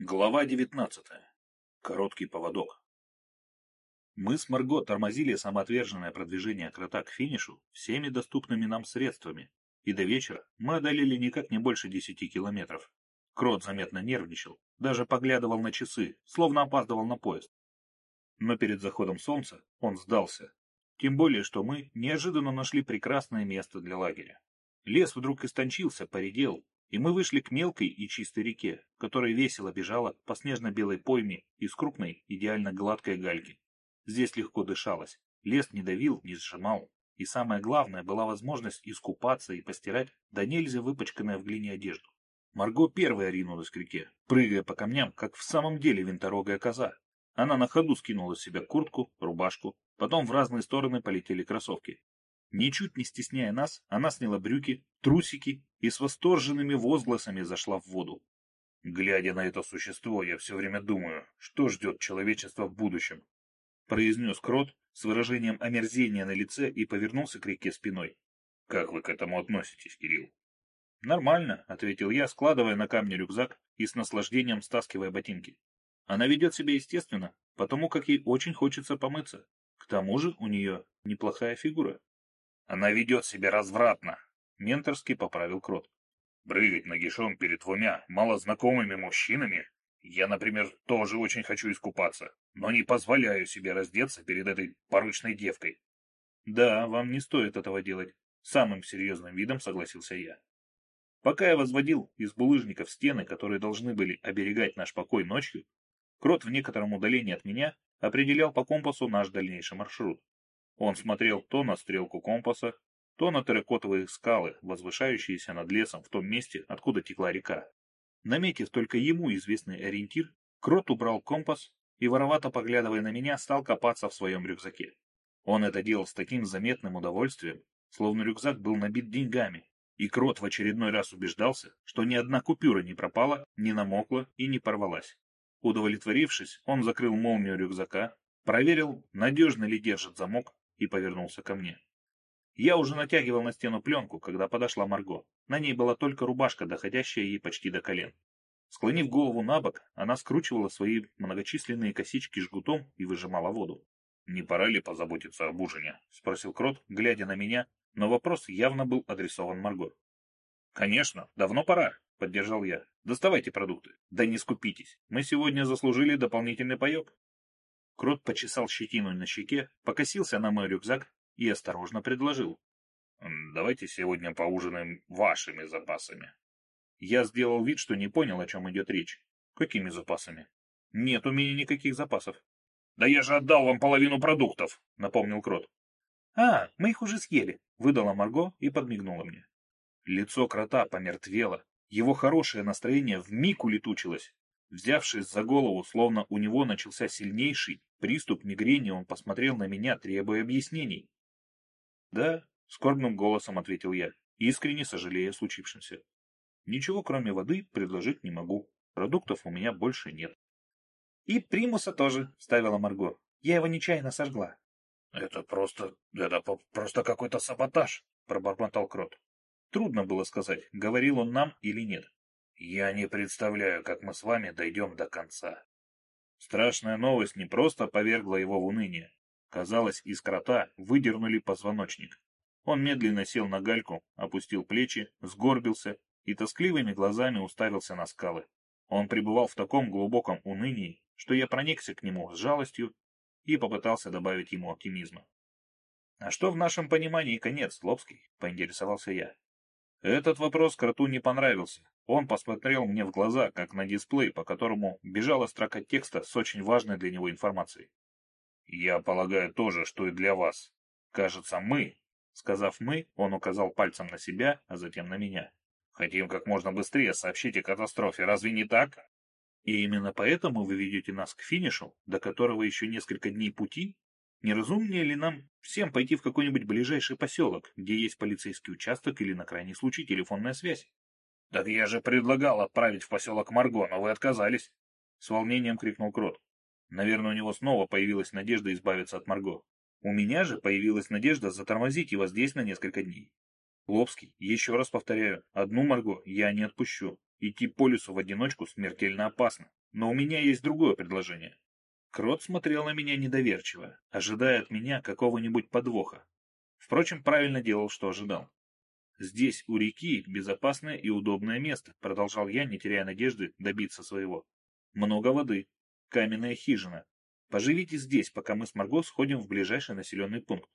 Глава девятнадцатая. Короткий поводок. Мы с Марго тормозили самоотверженное продвижение крота к финишу всеми доступными нам средствами, и до вечера мы одолели никак не больше десяти километров. Крот заметно нервничал, даже поглядывал на часы, словно опаздывал на поезд. Но перед заходом солнца он сдался. Тем более, что мы неожиданно нашли прекрасное место для лагеря. Лес вдруг истончился, поредел, и мы вышли к мелкой и чистой реке, которая весело бежала по снежно-белой пойме из крупной, идеально гладкой гальки. Здесь легко дышалось, лес не давил, не сжимал, и самое главное была возможность искупаться и постирать до нельзя выпачканная в глине одежду. Марго первая ринулась к реке, прыгая по камням, как в самом деле винторогая коза. Она на ходу скинула с себя куртку, рубашку, потом в разные стороны полетели кроссовки. Ничуть не стесняя нас, она сняла брюки, трусики и с восторженными возгласами зашла в воду. Глядя на это существо, я все время думаю, что ждет человечество в будущем. Произнес Крот с выражением омерзения на лице и повернулся к реке спиной. Как вы к этому относитесь, Кирилл? Нормально, ответил я, складывая на камни рюкзак и с наслаждением стаскивая ботинки. Она ведет себя естественно, потому как ей очень хочется помыться. К тому же у нее неплохая фигура. Она ведет себя развратно, менторски поправил Крот. Брыгать нагишом перед двумя малознакомыми мужчинами? Я, например, тоже очень хочу искупаться, но не позволяю себе раздеться перед этой поручной девкой. Да, вам не стоит этого делать. Самым серьезным видом согласился я. Пока я возводил из булыжников стены, которые должны были оберегать наш покой ночью, Крот в некотором удалении от меня определял по компасу наш дальнейший маршрут. Он смотрел то на стрелку компаса, то на терракотовые скалы, возвышающиеся над лесом в том месте, откуда текла река. Наметив только ему известный ориентир, Крот убрал компас и, воровато поглядывая на меня, стал копаться в своем рюкзаке. Он это делал с таким заметным удовольствием, словно рюкзак был набит деньгами, и Крот в очередной раз убеждался, что ни одна купюра не пропала, не намокла и не порвалась. Удовлетворившись, он закрыл молнию рюкзака, проверил, надежно ли держит замок, и повернулся ко мне. Я уже натягивал на стену пленку, когда подошла Марго. На ней была только рубашка, доходящая ей почти до колен. Склонив голову на бок, она скручивала свои многочисленные косички жгутом и выжимала воду. «Не пора ли позаботиться об ужине?» — спросил Крот, глядя на меня, но вопрос явно был адресован Марго. «Конечно, давно пора», — поддержал я. «Доставайте продукты. Да не скупитесь. Мы сегодня заслужили дополнительный паек». Крот почесал щетину на щеке, покосился на мой рюкзак и осторожно предложил. «Давайте сегодня поужинаем вашими запасами». Я сделал вид, что не понял, о чем идет речь. «Какими запасами?» «Нет у меня никаких запасов». «Да я же отдал вам половину продуктов», — напомнил Крот. «А, мы их уже съели», — выдала Марго и подмигнула мне. Лицо крота помертвело, его хорошее настроение вмиг улетучилось. Взявшись за голову, словно у него начался сильнейший приступ мигрени, он посмотрел на меня, требуя объяснений. «Да», — скорбным голосом ответил я, искренне сожалея о случившемся. «Ничего, кроме воды, предложить не могу. Продуктов у меня больше нет». «И примуса тоже», — ставила Марго. «Я его нечаянно сожгла». «Это просто... это просто какой-то саботаж», — пробормотал Крот. Трудно было сказать, говорил он нам или нет. Я не представляю, как мы с вами дойдем до конца. Страшная новость не просто повергла его в уныние. Казалось, из крота выдернули позвоночник. Он медленно сел на гальку, опустил плечи, сгорбился и тоскливыми глазами уставился на скалы. Он пребывал в таком глубоком унынии, что я проникся к нему с жалостью и попытался добавить ему оптимизма. — А что в нашем понимании конец, Лобский? — поинтересовался я. Этот вопрос кроту не понравился. Он посмотрел мне в глаза, как на дисплей, по которому бежала строка текста с очень важной для него информацией. «Я полагаю тоже, что и для вас. Кажется, мы...» Сказав «мы», он указал пальцем на себя, а затем на меня. «Хотим как можно быстрее сообщить о катастрофе, разве не так?» «И именно поэтому вы ведете нас к финишу, до которого еще несколько дней пути?» Не разумнее ли нам всем пойти в какой-нибудь ближайший поселок, где есть полицейский участок или на крайний случай телефонная связь? — Так я же предлагал отправить в поселок Марго, но вы отказались. С волнением крикнул Крот. Наверное, у него снова появилась надежда избавиться от Марго. У меня же появилась надежда затормозить его здесь на несколько дней. Лобский, еще раз повторяю, одну Марго я не отпущу. Идти по лесу в одиночку смертельно опасно, но у меня есть другое предложение. Крот смотрел на меня недоверчиво, ожидая от меня какого-нибудь подвоха. Впрочем, правильно делал, что ожидал. «Здесь, у реки, безопасное и удобное место», — продолжал я, не теряя надежды добиться своего. «Много воды, каменная хижина. Поживите здесь, пока мы с Марго сходим в ближайший населенный пункт».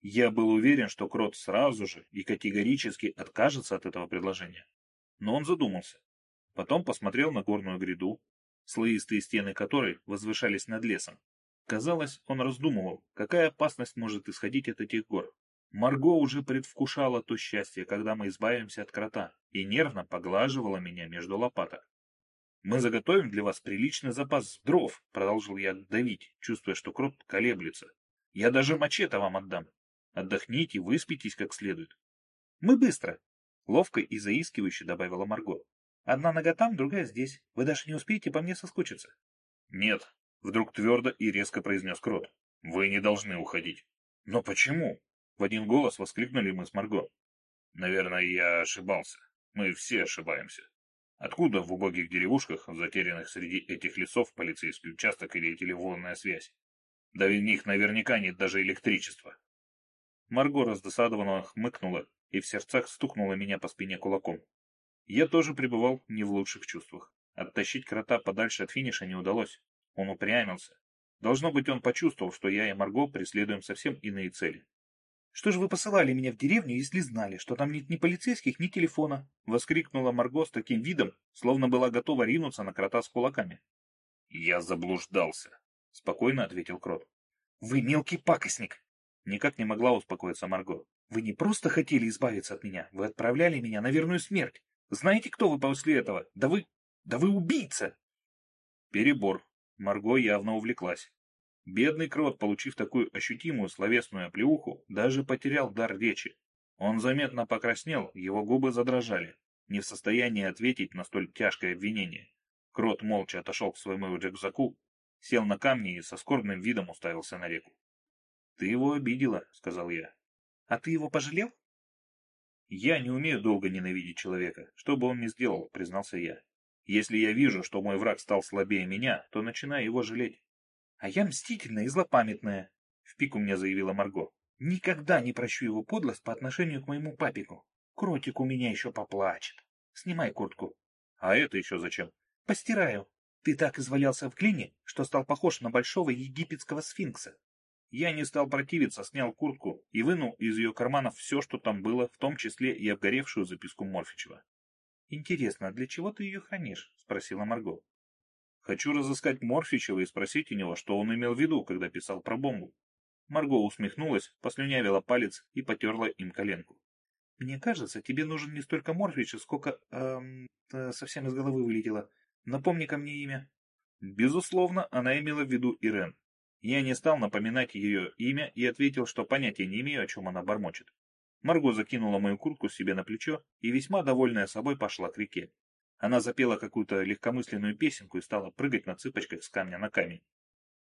Я был уверен, что Крот сразу же и категорически откажется от этого предложения. Но он задумался. Потом посмотрел на горную гряду, слоистые стены которой возвышались над лесом. Казалось, он раздумывал, какая опасность может исходить от этих гор. Марго уже предвкушала то счастье, когда мы избавимся от крота, и нервно поглаживала меня между лопаток. «Мы заготовим для вас приличный запас дров», — продолжил я давить, чувствуя, что крот колеблется. «Я даже мачете вам отдам. Отдохните, выспитесь как следует». «Мы быстро», — ловко и заискивающе добавила Марго. Одна нога там, другая здесь. Вы даже не успеете по мне соскучиться. — Нет, — вдруг твердо и резко произнес Крот. — Вы не должны уходить. — Но почему? — в один голос воскликнули мы с Марго. — Наверное, я ошибался. Мы все ошибаемся. Откуда в убогих деревушках, затерянных среди этих лесов, полицейский участок или телефонная связь? Да в них наверняка нет даже электричества. Марго раздосадованно хмыкнула и в сердцах стукнула меня по спине кулаком. Я тоже пребывал не в лучших чувствах. Оттащить крота подальше от финиша не удалось. Он упрямился. Должно быть, он почувствовал, что я и Марго преследуем совсем иные цели. «Что же вы посылали меня в деревню, если знали, что там нет ни полицейских, ни телефона?» — воскликнула Марго с таким видом, словно была готова ринуться на крота с кулаками. «Я заблуждался», — спокойно ответил крот. «Вы мелкий пакостник!» Никак не могла успокоиться Марго. «Вы не просто хотели избавиться от меня, вы отправляли меня на верную смерть. Знаете, кто вы после этого? Да вы... да вы убийца!» Перебор. Марго явно увлеклась. Бедный крот, получив такую ощутимую словесную оплеуху, даже потерял дар речи. Он заметно покраснел, его губы задрожали, не в состоянии ответить на столь тяжкое обвинение. Крот молча отошел к своему рюкзаку, сел на камни и со скорбным видом уставился на реку. — Ты его обидела, — сказал я. — А ты его пожалел? Я не умею долго ненавидеть человека, что бы он ни сделал, признался я. Если я вижу, что мой враг стал слабее меня, то начинаю его жалеть. А я мстительная и злопамятная, в пику мне заявила Марго. Никогда не прощу его подлость по отношению к моему папику. Кротик у меня еще поплачет. Снимай куртку. А это еще зачем? Постираю. Ты так извалялся в клине, что стал похож на большого египетского сфинкса. Я не стал противиться, снял куртку и вынул из ее карманов все, что там было, в том числе и обгоревшую записку Морфичева. «Интересно, а для чего ты ее хранишь?» — спросила Марго. «Хочу разыскать Морфичева и спросить у него, что он имел в виду, когда писал про бомбу». Марго усмехнулась, послюнявила палец и потерла им коленку. «Мне кажется, тебе нужен не столько Морфич, сколько... Эм, э, совсем из головы вылетело. Напомни-ка мне имя». Безусловно, она имела в виду Ирен. Я не стал напоминать ее имя и ответил, что понятия не имею, о чем она бормочет. Марго закинула мою куртку себе на плечо и, весьма довольная собой, пошла к реке. Она запела какую-то легкомысленную песенку и стала прыгать на цыпочках с камня на камень.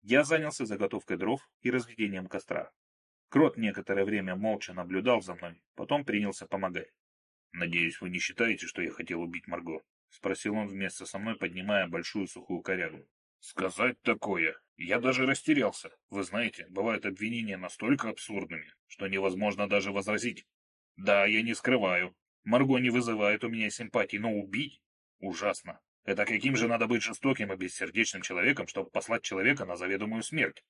Я занялся заготовкой дров и разведением костра. Крот некоторое время молча наблюдал за мной, потом принялся помогать. «Надеюсь, вы не считаете, что я хотел убить Марго?» — спросил он вместе со мной, поднимая большую сухую корягу. Сказать такое. Я даже растерялся. Вы знаете, бывают обвинения настолько абсурдными, что невозможно даже возразить. Да, я не скрываю. Марго не вызывает у меня симпатии, но убить? Ужасно. Это каким же надо быть жестоким и бессердечным человеком, чтобы послать человека на заведомую смерть?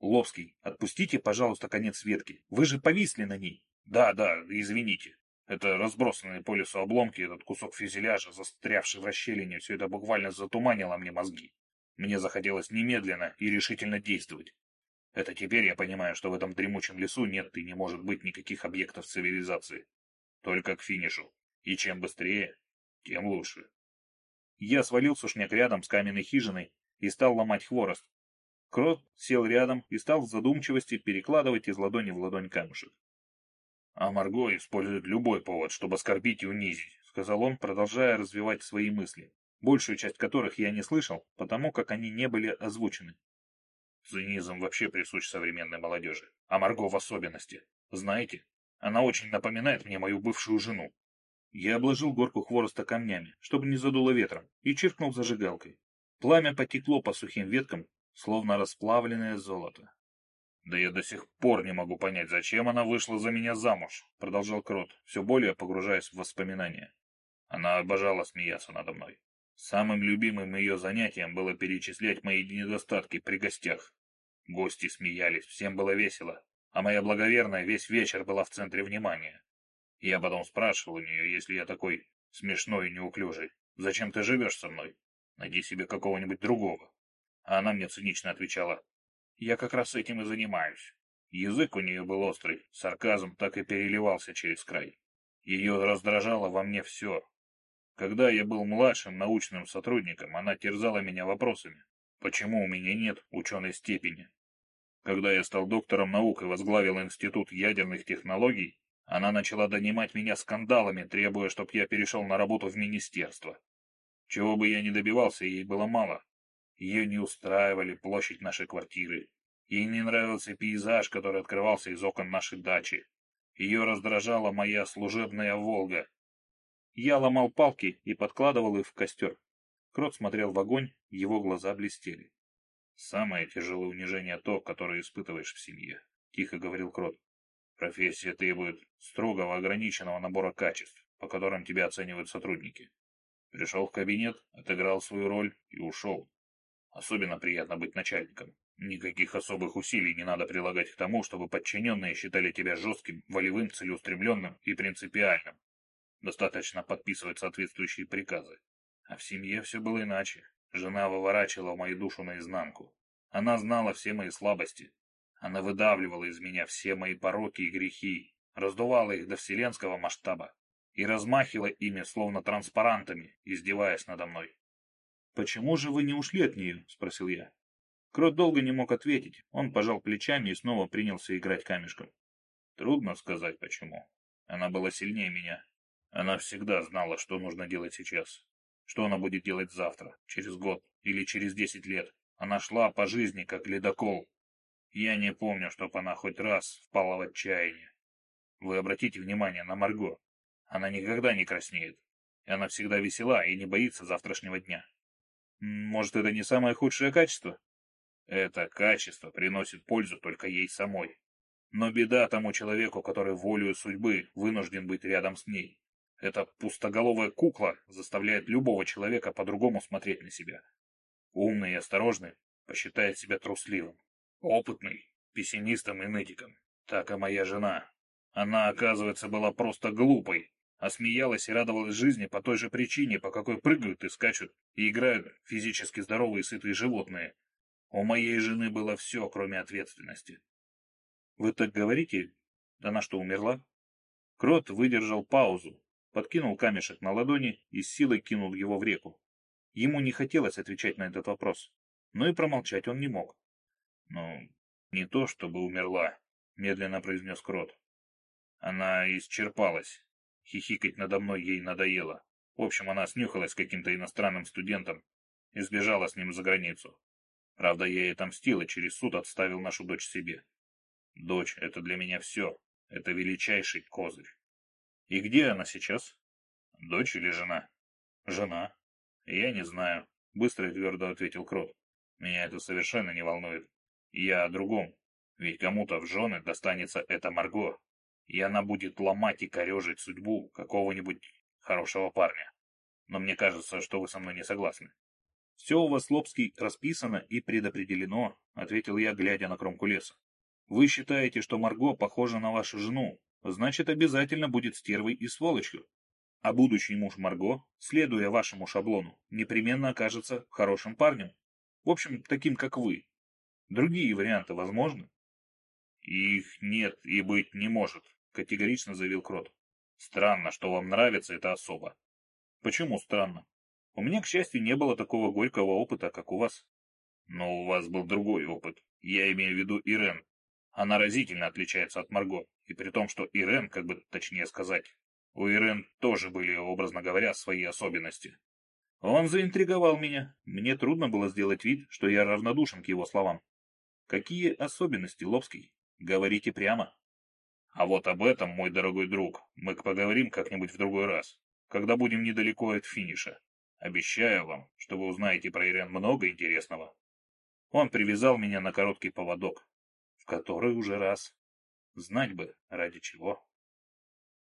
Ловский, отпустите, пожалуйста, конец ветки. Вы же повисли на ней. Да, да, извините. Это разбросанные по лесу обломки, этот кусок фюзеляжа, застрявший в расщелине, все это буквально затуманило мне мозги. Мне захотелось немедленно и решительно действовать. Это теперь я понимаю, что в этом дремучем лесу нет и не может быть никаких объектов цивилизации. Только к финишу. И чем быстрее, тем лучше. Я свалил сушняк рядом с каменной хижиной и стал ломать хворост. Крот сел рядом и стал в задумчивости перекладывать из ладони в ладонь камушек. А Марго использует любой повод, чтобы оскорбить и унизить, сказал он, продолжая развивать свои мысли большую часть которых я не слышал, потому как они не были озвучены. Цинизм вообще присущ современной молодежи, а Марго в особенности. Знаете, она очень напоминает мне мою бывшую жену. Я обложил горку хвороста камнями, чтобы не задуло ветром, и чиркнул зажигалкой. Пламя потекло по сухим веткам, словно расплавленное золото. «Да я до сих пор не могу понять, зачем она вышла за меня замуж», — продолжал Крот, все более погружаясь в воспоминания. Она обожала смеяться надо мной. Самым любимым ее занятием было перечислять мои недостатки при гостях. Гости смеялись, всем было весело, а моя благоверная весь вечер была в центре внимания. Я потом спрашивал у нее, если я такой смешной и неуклюжий, зачем ты живешь со мной? Найди себе какого-нибудь другого. А она мне цинично отвечала, я как раз этим и занимаюсь. Язык у нее был острый, сарказм так и переливался через край. Ее раздражало во мне все. Когда я был младшим научным сотрудником, она терзала меня вопросами, почему у меня нет ученой степени. Когда я стал доктором наук и возглавил Институт ядерных технологий, она начала донимать меня скандалами, требуя, чтобы я перешел на работу в министерство. Чего бы я ни добивался, ей было мало. Ее не устраивали площадь нашей квартиры. Ей не нравился пейзаж, который открывался из окон нашей дачи. Ее раздражала моя служебная «Волга». Я ломал палки и подкладывал их в костер. Крот смотрел в огонь, его глаза блестели. «Самое тяжелое унижение то, которое испытываешь в семье», — тихо говорил Крот. Профессия требует строгого ограниченного набора качеств, по которым тебя оценивают сотрудники. Пришел в кабинет, отыграл свою роль и ушел. Особенно приятно быть начальником. Никаких особых усилий не надо прилагать к тому, чтобы подчиненные считали тебя жестким, волевым, целеустремленным и принципиальным. Достаточно подписывать соответствующие приказы. А в семье все было иначе. Жена выворачивала мою душу наизнанку. Она знала все мои слабости, она выдавливала из меня все мои пороки и грехи, раздувала их до вселенского масштаба и размахивала ими, словно транспарантами, издеваясь надо мной. «Почему же вы не ушли от нее?» — спросил я. Крот долго не мог ответить. Он пожал плечами и снова принялся играть камешком. Трудно сказать, почему. Она была сильнее меня. Она всегда знала, что нужно делать сейчас. Что она будет делать завтра, через год или через десять лет. Она шла по жизни, как ледокол, я не помню, чтоб она хоть раз впала в отчаяние. Вы обратите внимание на Марго. Она никогда не краснеет. И она всегда весела и не боится завтрашнего дня. Может, это не самое худшее качество? Это качество приносит пользу только ей самой. Но беда тому человеку, который волею судьбы вынужден быть рядом с ней. Эта пустоголовая кукла заставляет любого человека по-другому смотреть на себя. Умный и осторожный посчитает себя трусливым. Опытный, пессимистом и нытиком. Так и моя жена. Она, оказывается, была просто глупой, а смеялась и радовалась жизни по той же причине, по какой прыгают и скачут, и играют физически здоровые и сытые животные. У моей жены было все, кроме ответственности. Вы так говорите? Она что, умерла? Крот выдержал паузу, подкинул камешек на ладони и с силой кинул его в реку. Ему не хотелось отвечать на этот вопрос, но и промолчать он не мог. «Ну, не то чтобы умерла», — медленно произнес Крот. «Она исчерпалась. Хихикать надо мной ей надоело. В общем, она снюхалась с каким-то иностранным студентом и сбежала с ним за границу. Правда, я ей отомстил и через суд отставил нашу дочь себе. Дочь — это для меня все. Это величайший козырь. И где она сейчас? Дочь или жена? Жена. Я не знаю, — быстро и твердо ответил Крот. Меня это совершенно не волнует. Я о другом. Ведь кому-то в жены достанется эта Марго, и она будет ломать и корежить судьбу какого-нибудь хорошего парня. Но мне кажется, что вы со мной не согласны. — Все у вас, Лобский, расписано и предопределено, — ответил я, глядя на кромку леса. — Вы считаете, что Марго похожа на вашу жену, значит, обязательно будет стервой и сволочью. А будущий муж Марго, следуя вашему шаблону, непременно окажется хорошим парнем. В общем, таким, как вы, Другие варианты возможны? Их нет и быть не может, категорично заявил Крот. Странно, что вам нравится эта особа. Почему странно? У меня, к счастью, не было такого горького опыта, как у вас. Но у вас был другой опыт. Я имею в виду Ирен. Она разительно отличается от Марго, и при том, что Ирен, как бы точнее сказать, у Ирен тоже были, образно говоря, свои особенности. Он заинтриговал меня. Мне трудно было сделать вид, что я равнодушен к его словам. Какие особенности, Лобский? Говорите прямо. А вот об этом, мой дорогой друг, мы поговорим как-нибудь в другой раз. когда будем недалеко от финиша. Обещаю вам, что вы узнаете про Ирен много интересного. Он привязал меня на короткий поводок, в который уже раз. Знать бы, ради чего.